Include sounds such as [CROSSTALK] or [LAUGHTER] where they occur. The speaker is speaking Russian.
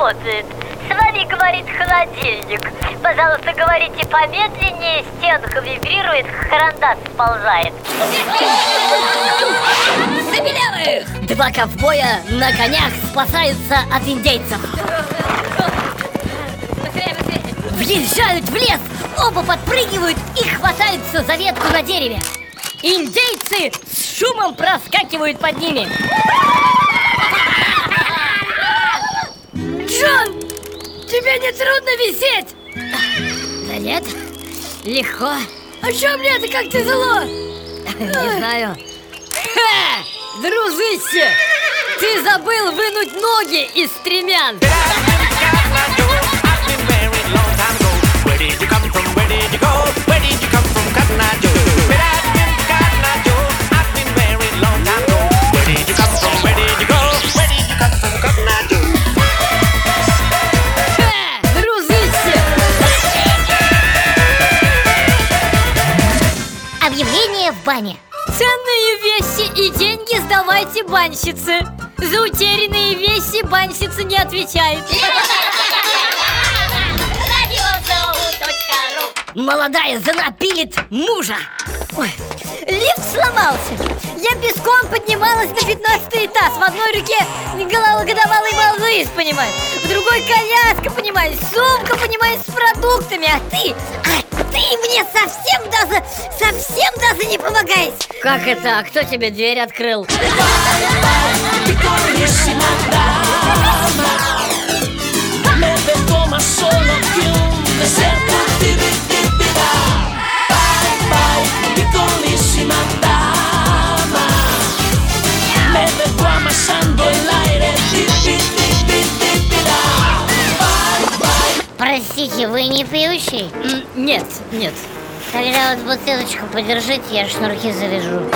работает. С вами говорит холодильник. Пожалуйста, говорите помедленнее, стенка вибрирует, карандаш сползает. Забелявых! Два ковбоя на конях спасаются от индейцев. Въезжают в лес, оба подпрыгивают и хватаются за ветку на дереве. Индейцы с шумом проскакивают под ними. Джон, тебе не трудно висеть? Да нет, легко. А что мне это как тяжело? [LAUGHS] Не знаю. Ха! Дружище, ты забыл вынуть ноги из стремян. Бане. Ценные вещи и деньги сдавайте банщице. За утерянные вещи банщица не отвечает. Молодая жена пилит мужа. Ой, лифт сломался. Я песком поднималась на 15 этаж. В одной руке голова годовалый малыш, понимаешь? В другой коляска, понимаешь? Сумка, понимаешь, с продуктами. А ты, а ты мне совсем даже, совсем даже не помогаешь. Как это? А кто тебе дверь открыл? Простите, вы не пьющий? Нет, нет. Тогда вот бутылочку подержите, я шнурки завяжу.